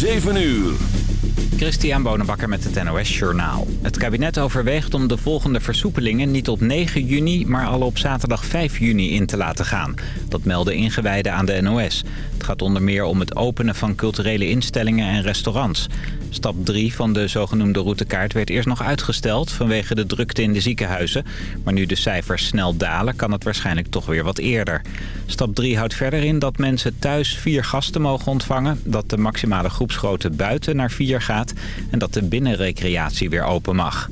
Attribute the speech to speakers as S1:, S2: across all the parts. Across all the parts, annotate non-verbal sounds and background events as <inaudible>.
S1: 7 uur.
S2: Christian Bonenbakker met het NOS Journaal. Het kabinet overweegt om de volgende versoepelingen niet op 9 juni... maar al op zaterdag 5 juni in te laten gaan. Dat melden ingewijden aan de NOS. Het gaat onder meer om het openen van culturele instellingen en restaurants. Stap 3 van de zogenoemde routekaart werd eerst nog uitgesteld... vanwege de drukte in de ziekenhuizen. Maar nu de cijfers snel dalen, kan het waarschijnlijk toch weer wat eerder. Stap 3 houdt verder in dat mensen thuis vier gasten mogen ontvangen... dat de maximale groepsgrootte buiten naar vier gaat... en dat de binnenrecreatie weer open mag.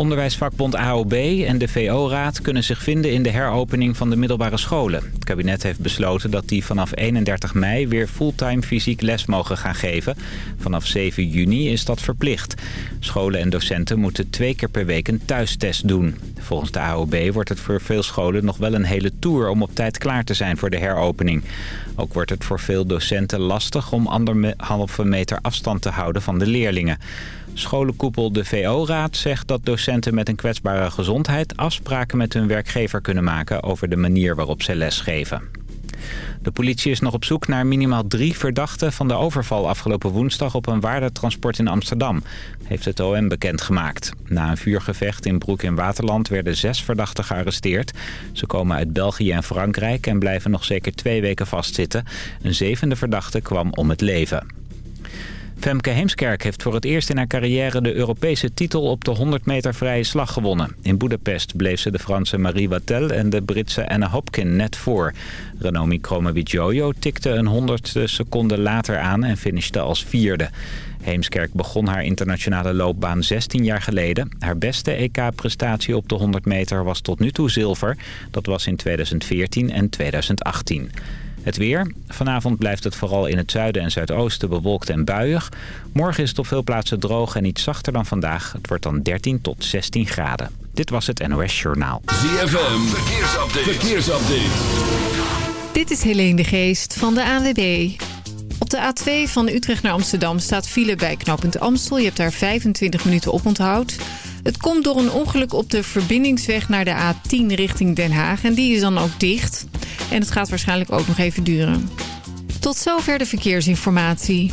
S2: Onderwijsvakbond AOB en de VO-raad kunnen zich vinden in de heropening van de middelbare scholen. Het kabinet heeft besloten dat die vanaf 31 mei weer fulltime fysiek les mogen gaan geven. Vanaf 7 juni is dat verplicht. Scholen en docenten moeten twee keer per week een thuistest doen. Volgens de AOB wordt het voor veel scholen nog wel een hele tour om op tijd klaar te zijn voor de heropening. Ook wordt het voor veel docenten lastig om anderhalve meter afstand te houden van de leerlingen. Scholenkoepel de VO-raad zegt dat docenten met een kwetsbare gezondheid... afspraken met hun werkgever kunnen maken over de manier waarop ze lesgeven. De politie is nog op zoek naar minimaal drie verdachten van de overval afgelopen woensdag op een waardetransport in Amsterdam, heeft het OM bekendgemaakt. Na een vuurgevecht in Broek in Waterland werden zes verdachten gearresteerd. Ze komen uit België en Frankrijk en blijven nog zeker twee weken vastzitten. Een zevende verdachte kwam om het leven. Femke Heemskerk heeft voor het eerst in haar carrière de Europese titel op de 100 meter vrije slag gewonnen. In Budapest bleef ze de Franse Marie Wattel en de Britse Anna Hopkin net voor. Renomi Kromowidjojo tikte een honderdste seconde later aan en finishte als vierde. Heemskerk begon haar internationale loopbaan 16 jaar geleden. Haar beste EK-prestatie op de 100 meter was tot nu toe zilver. Dat was in 2014 en 2018. Het weer. Vanavond blijft het vooral in het zuiden en zuidoosten bewolkt en buiig. Morgen is het op veel plaatsen droog en iets zachter dan vandaag. Het wordt dan 13 tot 16 graden. Dit was het NOS Journaal.
S1: ZFM. Verkeersupdate. Verkeersupdate.
S3: Dit is Helene de Geest van de ANWB. Op de A2 van Utrecht naar Amsterdam staat file bij knooppunt Amstel. Je hebt daar 25 minuten op onthoud. Het komt door een ongeluk op de verbindingsweg naar de A10 richting Den Haag. En die is dan ook dicht. En het gaat waarschijnlijk ook nog even duren. Tot zover de verkeersinformatie.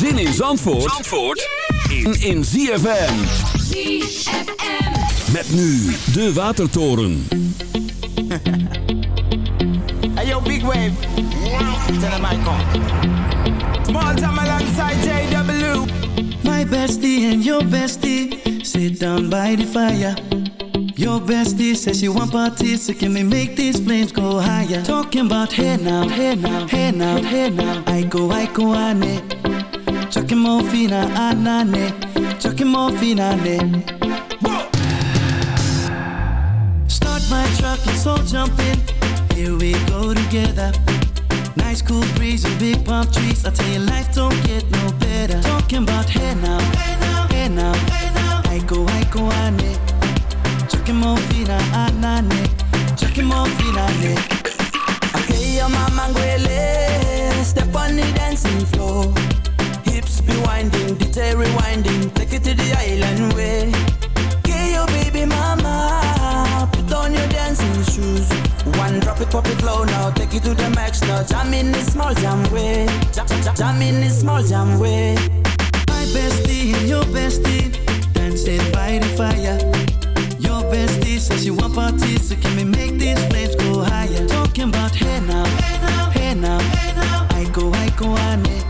S1: Zin in Zandvoort, Zandvoort in, in ZFM. Met nu de Watertoren. <laughs>
S4: Hey yo, big wave. Tell them I come. Small time alongside JW.
S5: My bestie and your bestie sit down by the fire. Your bestie says she want parties, so can we make these flames go higher? Talking about hey now, hey now, hey now, hey now. I go, I go, ane. Chucking more fina, anane. Chucking more fina, ne. Start my truck, let's all jump in. Here we go together. Nice cool breeze and big palm trees. I tell you, life don't get no better. Talking about hey now, hey now, hey now, hey now. Go, ane. Chucking more fina, anane. Chucking more fina, ne.
S4: Okay, your mama ngwele. Step on the dancing floor. Hips be winding, detail rewinding. Take it to the island way. Okay, your baby mama. Put on your dancing shoes. One drop it, pop it low now. Take it to the max now. Jam in the small jam way. Jam, in the small jam way.
S5: My bestie and your bestie dancing by the fire. Your bestie says you want parties, so can we make these flames go higher? Talking about hey now, hey now, hey aiko ane. Chucky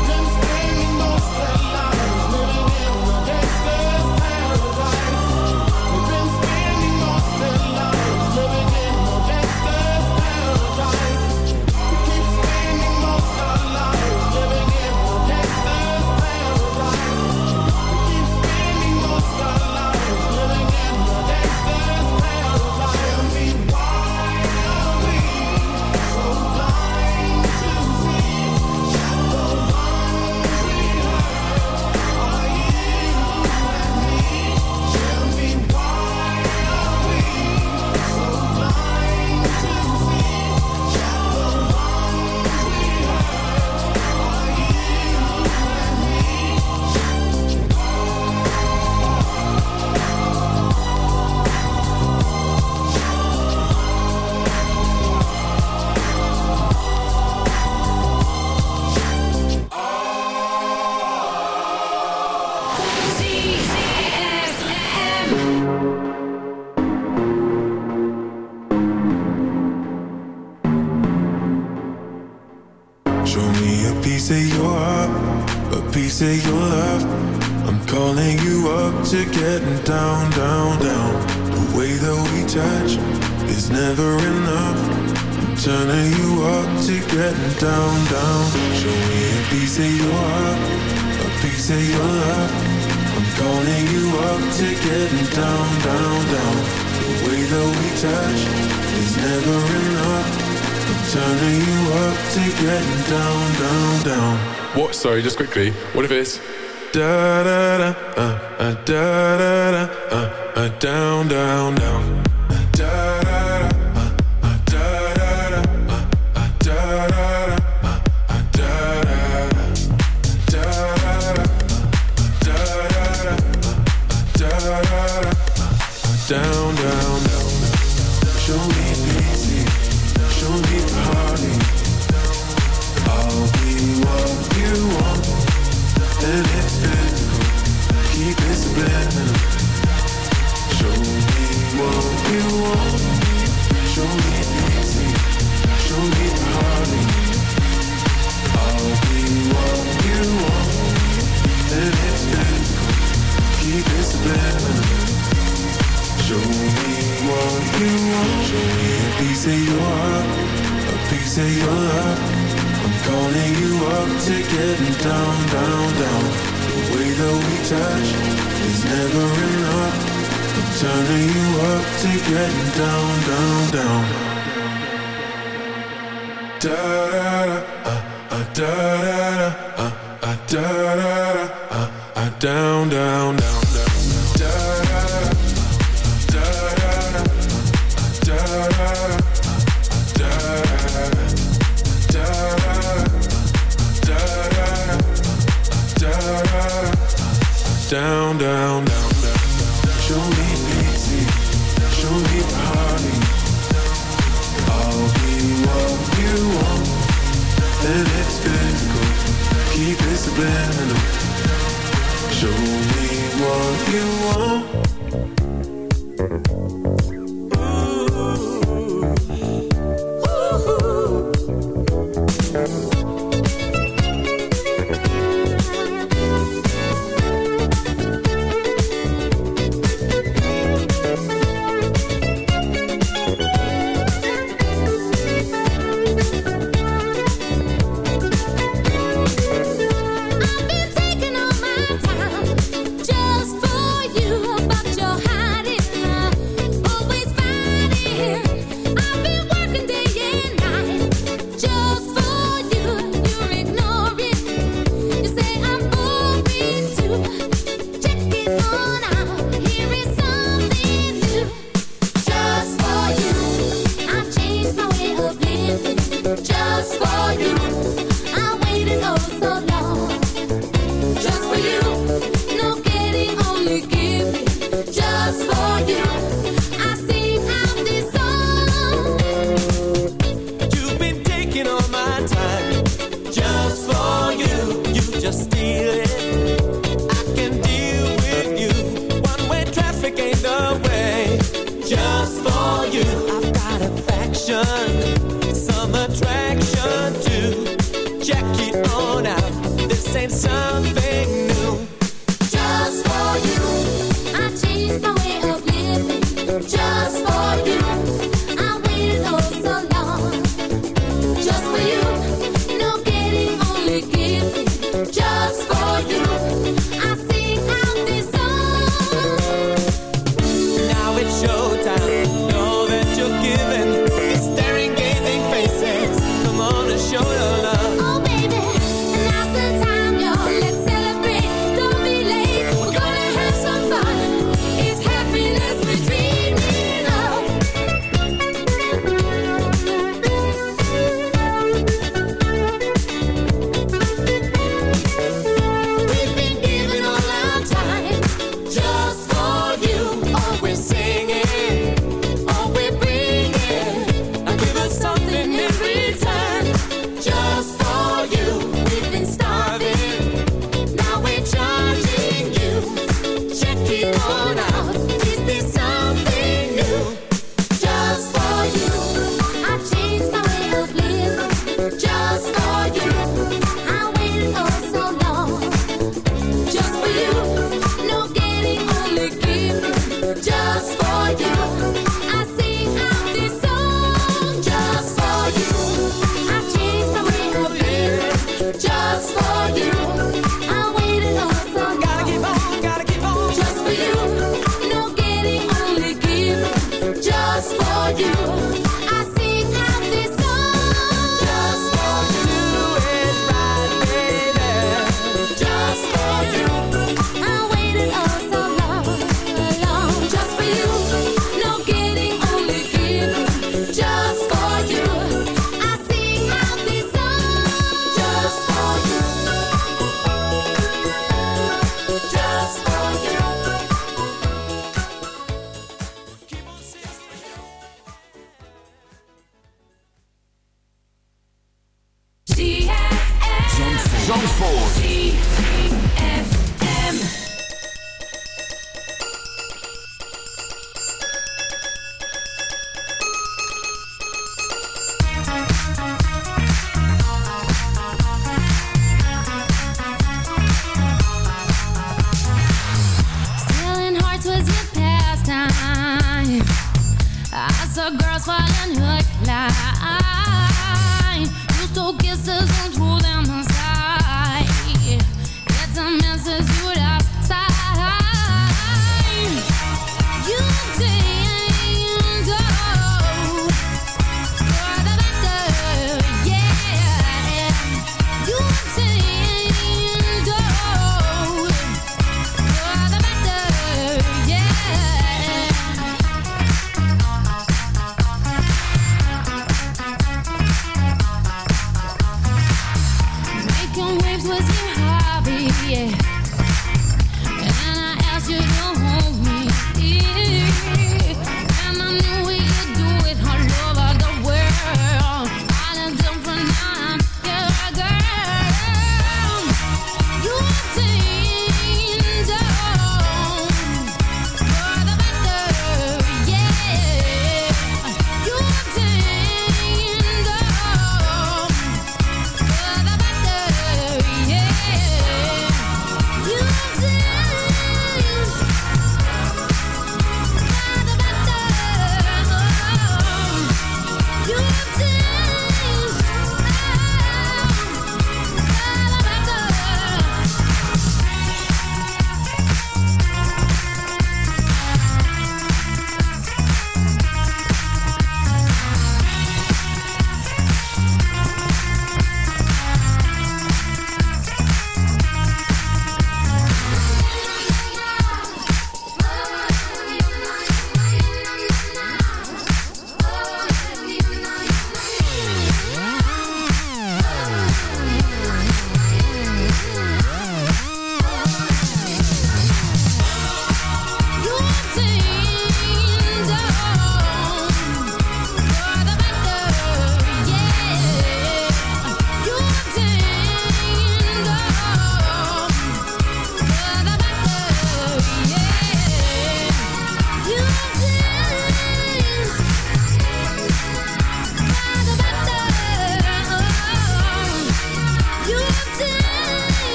S6: So
S7: girls fall in
S8: hook like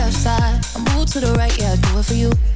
S8: left side. I move to the right, yeah, I do it for you.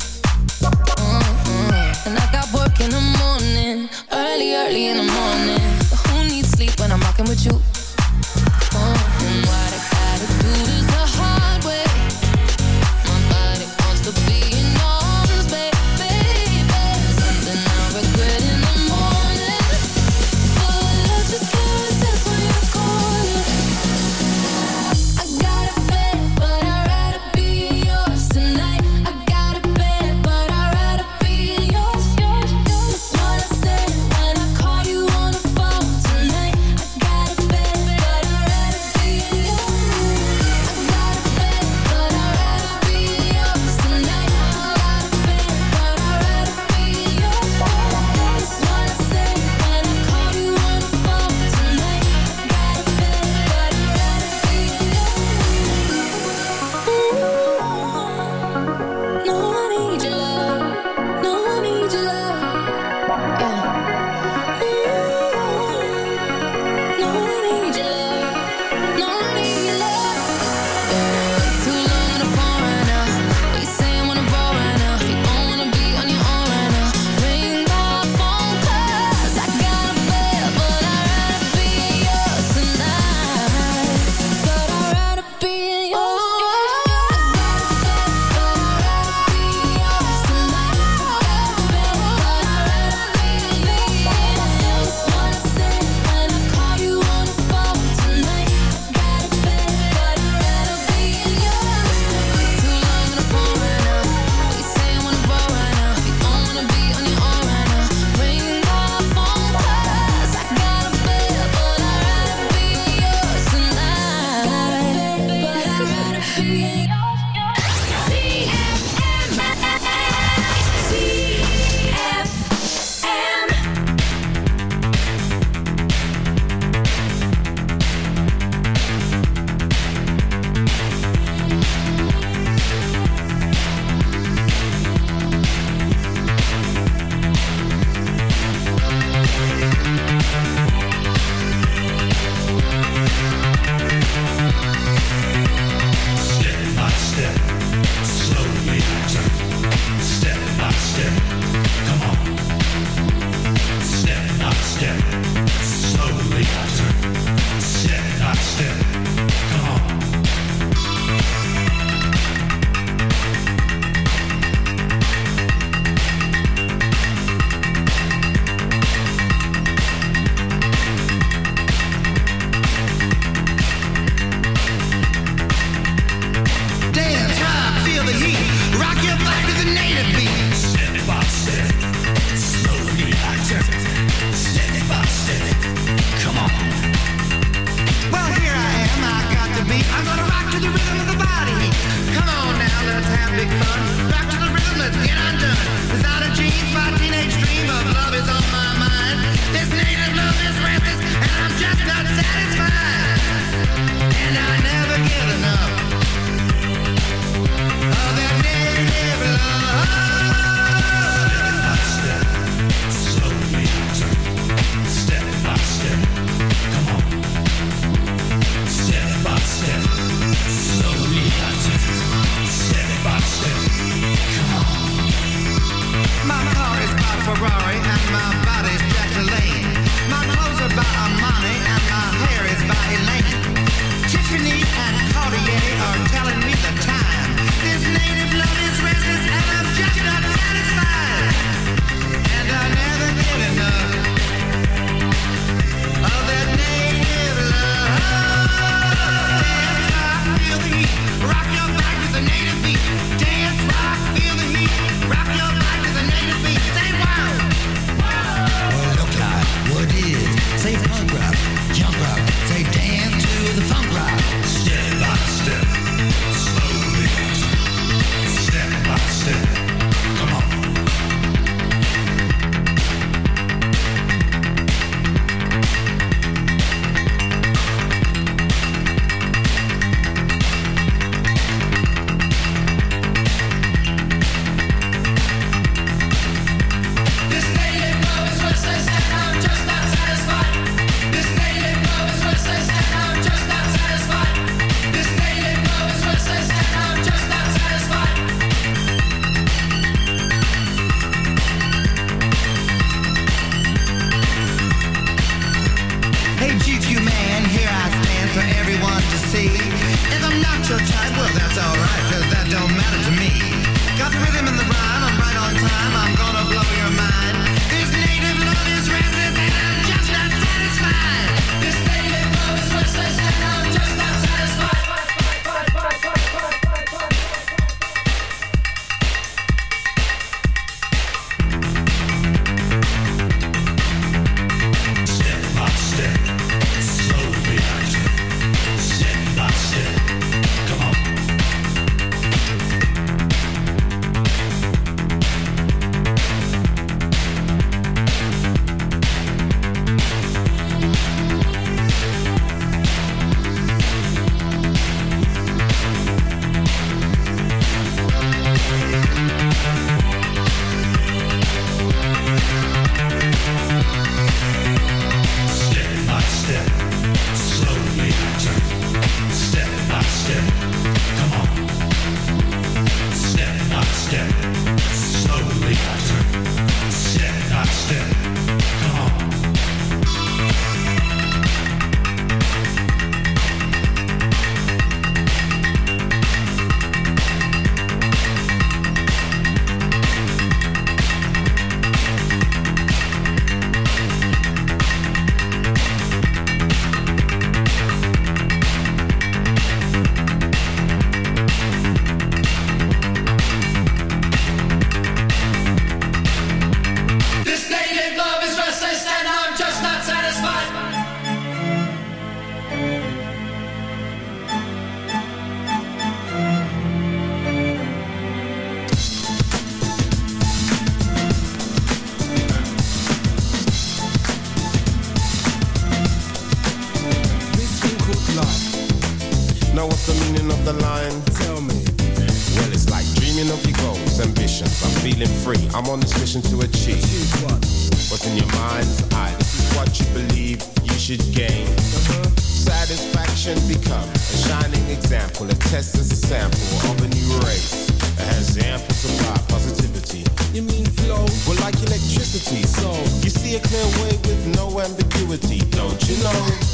S6: simplicity. So you see a clear way with no ambiguity, don't you know?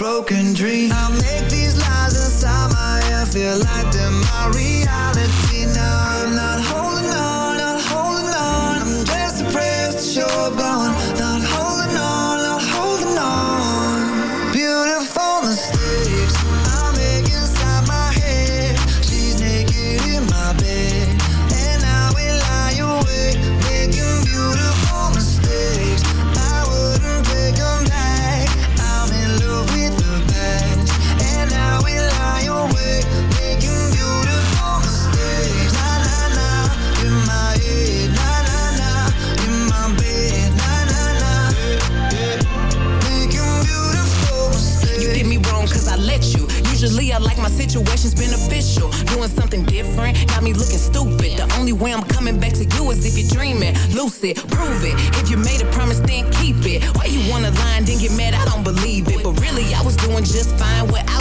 S9: broken dream
S10: situation's beneficial. Doing something different, got me looking stupid. The only way I'm coming back to you is if you're dreaming. Lucid, prove it. If you made a promise, then keep it. Why you wanna lie and then get mad? I don't believe it. But really, I was doing just fine without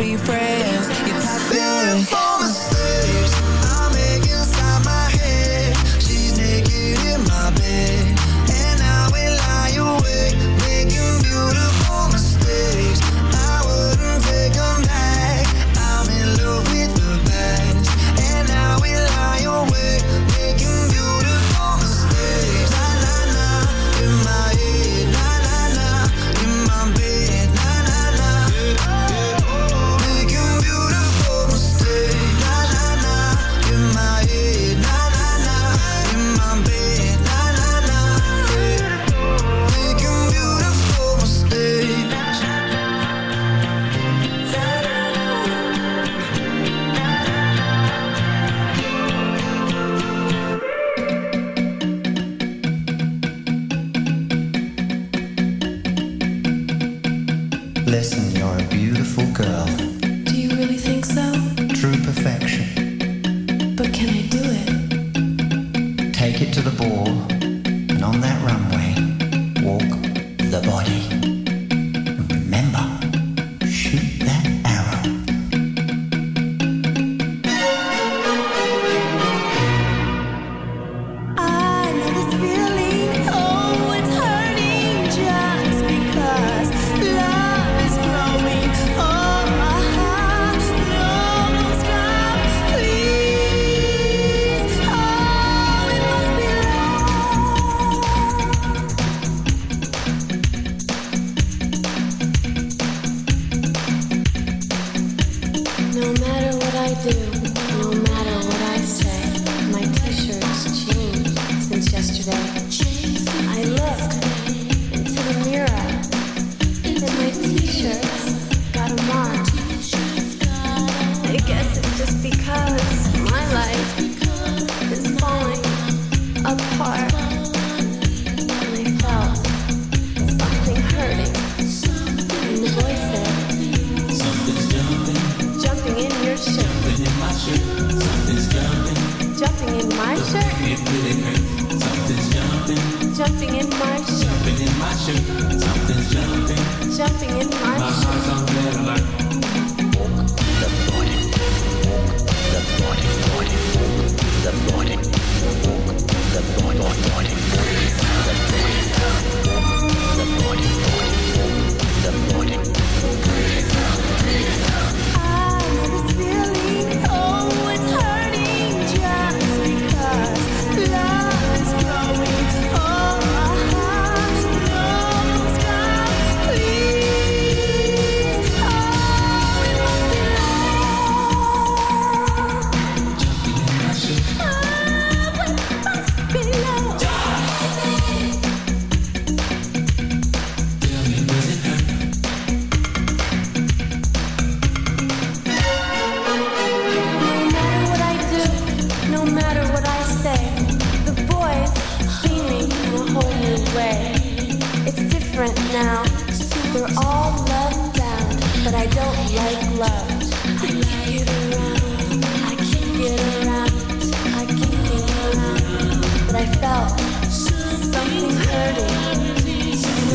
S10: Be friends.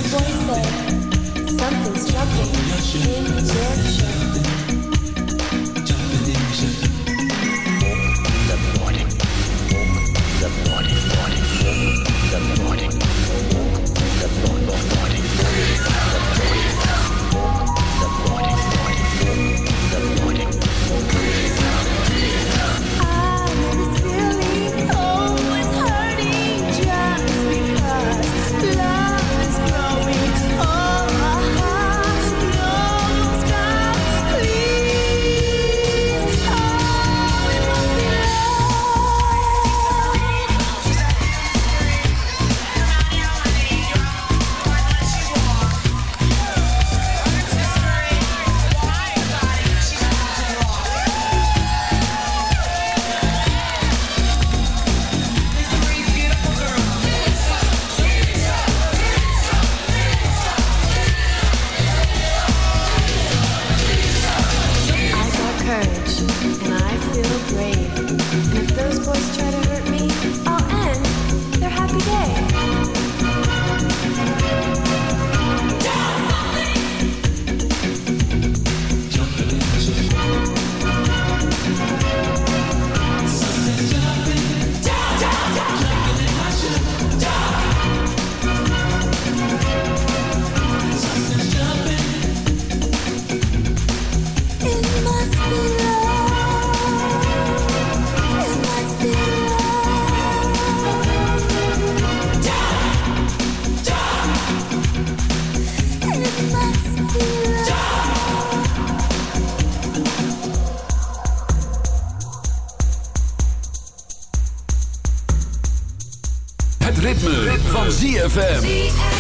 S11: Boy said, something's jumping in your shirt.
S1: ZFM.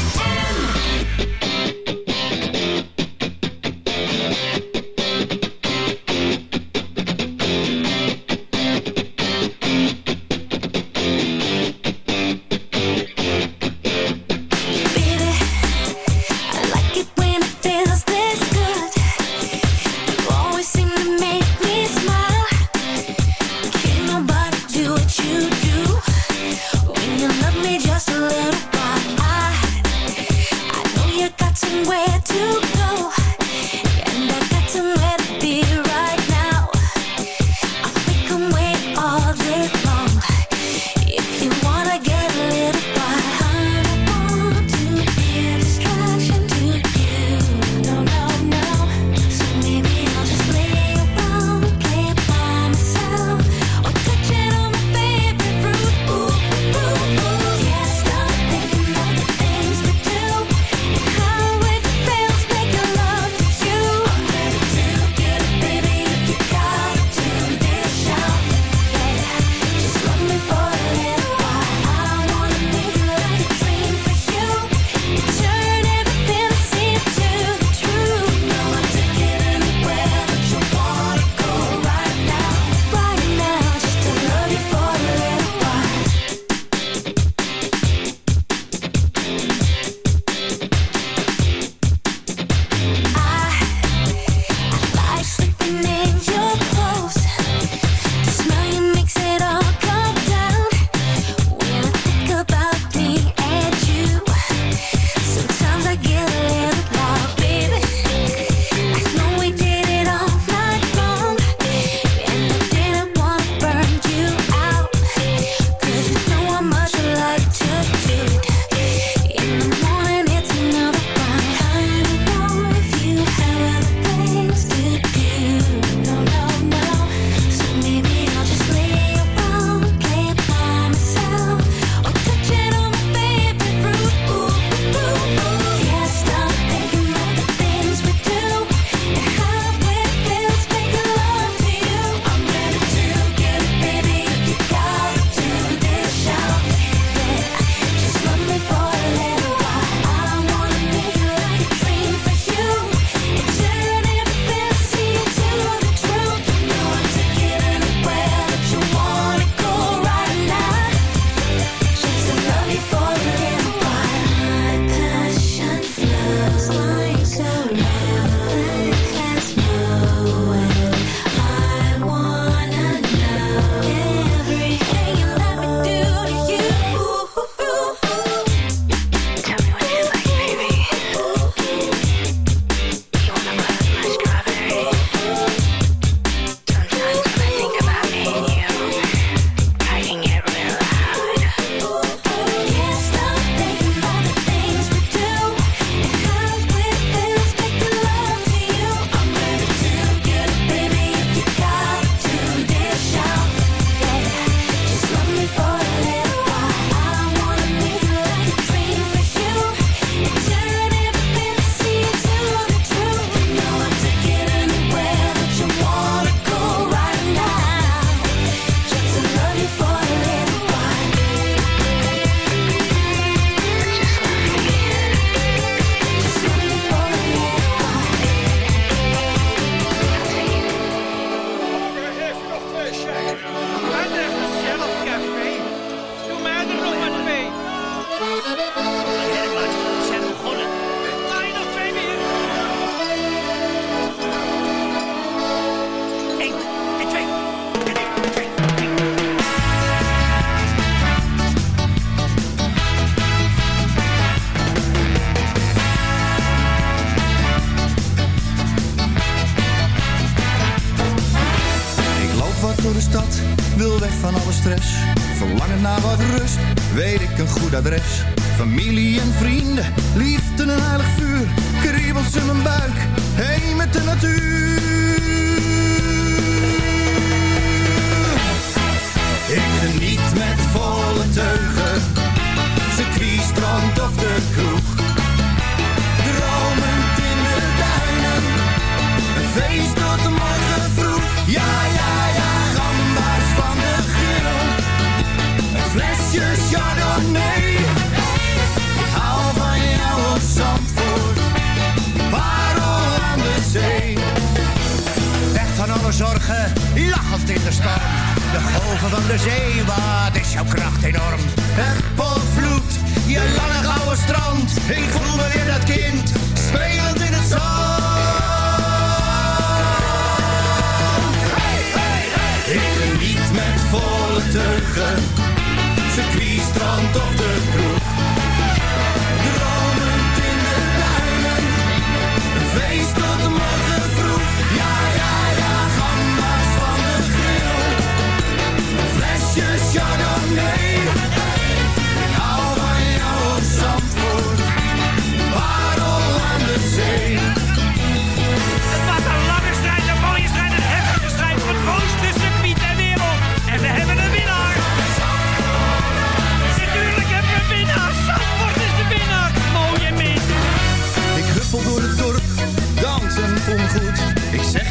S12: strand of de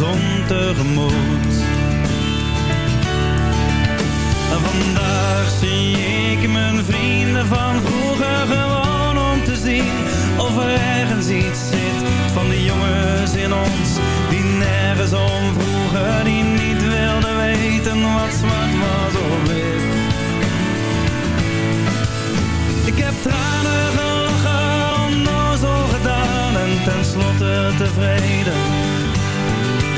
S13: zon tegemoet. Vandaag zie ik mijn vrienden van vroeger gewoon om te zien of er ergens iets zit van de jongens in ons die nergens om vroegen, die niet wilden weten wat zwart was of wit. Ik heb tranen gelachen, onnozel gedaan en tenslotte tevreden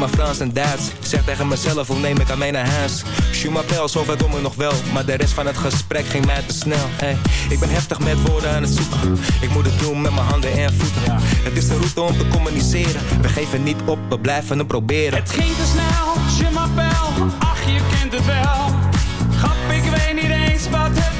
S14: maar Frans en Duits. Zeg tegen mezelf, hoe neem ik haar mee naar huis? Je m'appelle, zover kom ik nog wel. Maar de rest van het gesprek ging mij te snel. Hey, ik ben heftig met woorden aan het zoeken. Ik moet het doen met mijn handen en voeten. Het is de route om te communiceren. We geven niet op, we blijven het proberen.
S15: Het ging te snel, je m'appelle, ach je kent het wel. Grap, ik weet niet eens wat het